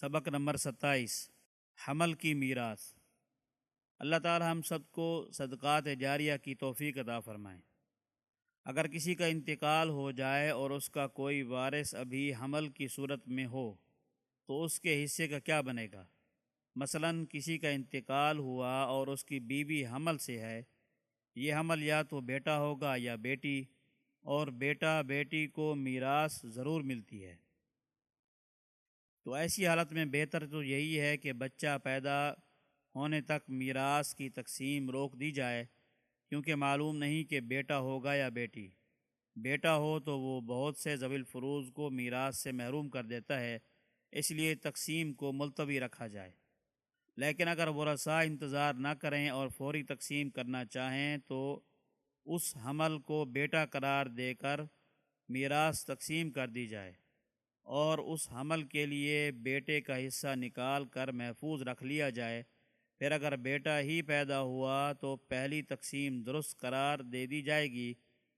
سبق نمبر ستائیس، حمل کی میراث۔ اللہ تعالی ہم سب کو صدقات جاریہ کی توفیق عطا فرمائیں اگر کسی کا انتقال ہو جائے اور اس کا کوئی وارث ابھی حمل کی صورت میں ہو، تو اس کے حصے کا کیا بنے گا؟ مثلا کسی کا انتقال ہوا اور اس کی بیوی حمل سے ہے، یہ حمل یا تو بیٹا ہوگا یا بیٹی، اور بیٹا بیٹی کو میراث ضرور ملتی ہے۔ تو ایسی حالت میں بہتر تو یہی ہے کہ بچہ پیدا ہونے تک میراث کی تقسیم روک دی جائے، کیونکہ معلوم نہیں کہ بیٹا ہوگا یا بیٹی۔ بیٹا ہو تو وہ بہت سے زویل الفروز کو میراث سے محروم کر دیتا ہے، اس لیے تقسیم کو ملتوی رکھا جائے۔ لیکن اگر وہ رسا انتظار نہ کریں اور فوری تقسیم کرنا چاہیں تو اس حمل کو بیٹا قرار دے کر میراث تقسیم کر دی جائے۔ اور اس حمل کے لیے بیٹے کا حصہ نکال کر محفوظ رکھ لیا جائے۔ پھر اگر بیٹا ہی پیدا ہوا تو پہلی تقسیم درست قرار دے دی جائے گی۔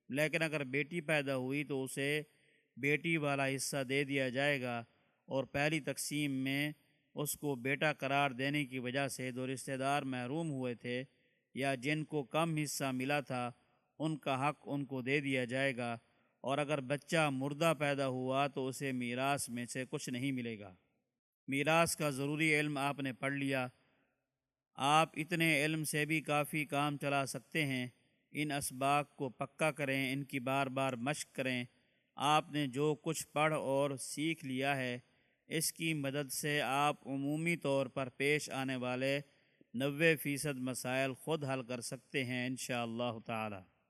لیکن اگر بیٹی پیدا ہوئی تو اسے بیٹی والا حصہ دے دیا جائے گا اور پہلی تقسیم میں اس کو بیٹا قرار دینے کی وجہ سے دو رشتہ دار محروم ہوئے تھے یا جن کو کم حصہ ملا تھا، ان کا حق ان کو دے دیا جائے گا۔ اور اگر بچہ مردہ پیدا ہوا تو اسے میراث میں سے کچھ نہیں ملے گا۔ میراث کا ضروری علم آپ نے پڑھ لیا۔ آپ اتنے علم سے بھی کافی کام چلا سکتے ہیں۔ ان اسباق کو پکا کریں، ان کی بار بار مشق کریں۔ آپ نے جو کچھ پڑھ اور سیکھ لیا ہے، اس کی مدد سے آپ عمومی طور پر پیش آنے والے نوے فیصد مسائل خود حل کر سکتے ہیں انشاءاللہ تعالی۔